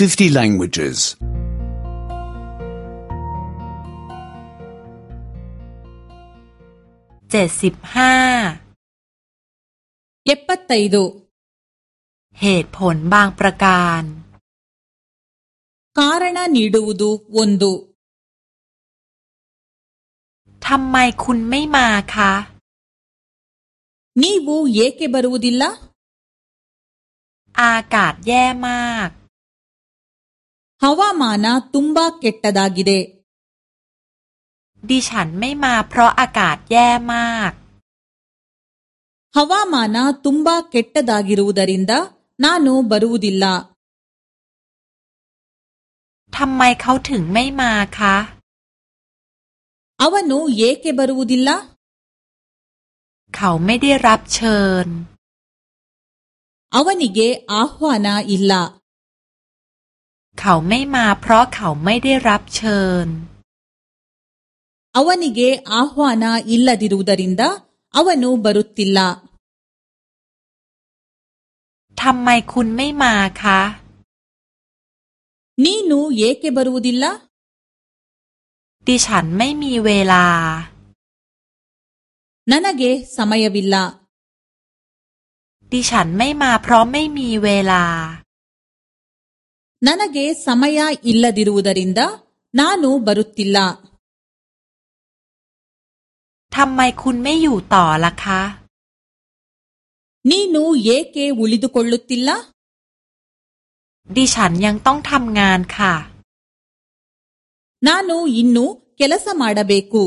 50 languages. 75. เจ็ดสิบห้าเหตุผลบางประการการณหนีดูดูวนดูทำไมคุณไม่มาคะ นี่วูเยเกบรูดิลละอากาศแย่มากฮา ವ า ಮ า ನ ತುಂಬಾ ಕ ೆ ಟ ตตาดากิเดดิฉันไม่มาเพราะอากาศแย่มากฮาวามานาตุ้มบาเกตตาดากิรูดารินดาน้านูบารูดิลลาทำไมเขาถึงไม่มาคะอวานูเยเกบารูดิลลาเขาไม่ได้รับเชิญอวานิเกอาหัวนาอิลลาขาไม่มาเพราะเขาไม่ได้รับเชิญอาวันิเกอหวานาอิลลาดิรูดารินดาอาวันูบรุตติลลาทำไมคุณไม่มาคะ นี่นูเยกเกบรูดิลลาดิฉันไม่มีเวลานันเกสมัยวิลลา ดิฉันไม่มาเพราะไม่มีเวลานนเั ನನಗೆ ಸಮಯ ಇ ಲ ್ ಲ ದ ಿ ರ ು ವ ು ದ ರ นಂา ನಾನು ಬ ರ ು ತ ต ತ ಿล್าทำไมคุณไม่อยู่ต่อล่ะคะนี่นูเยเกวุลิดุคลุติลล่ะดิฉันยังต้องทำงานค่ะนานูยินนูเคลสมาดาเบกู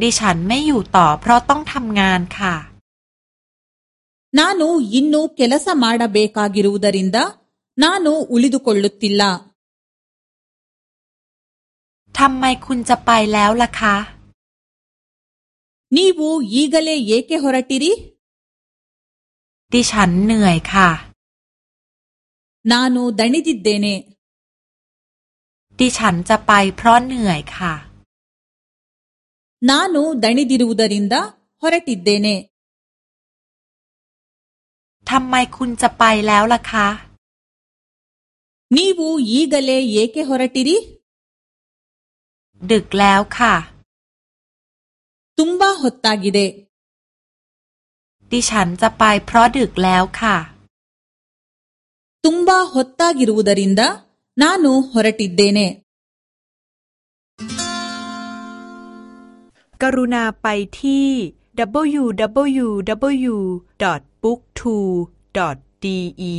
ดิฉันไม่อยู่ต่อ เพราะต้องทำงานค่ะนานูยินนูเคลสมาดาเบกากิรูดารินดา ನ า ನ ು ಉ ಳ ಿ ದ ು ಕ ೊ ಳ ್ลು ತ ್ ತ ล ಲ ್ ಲ ทำไมคุณจะไปแล้วล่ะคะ นี่วูยีกเลยเยเคหรติรี ดิฉันเหนื่อยค่ะ นานูดันิดิเดเนดิฉันจะไปเพราะเหนื่อยค่ะ นานูดันิดิรูดารินดาหรติดเดเนทำไมคุณจะไปแล้วล่ะคะนี่ ನೀವು ಈಗಲೇ ಏಕೆ ಹ ೊ ರ ตಿรಿดึกแล้วค่ะ ตุ้มบ้าหดตากิเดดิฉันจะไปเพราะดึกแล้วค่ะ ตุ้มบ้าหดตากิรูดารินดาน้าหนูหรติดเดเนกรุณาไปที่ w w w b o o k t o d e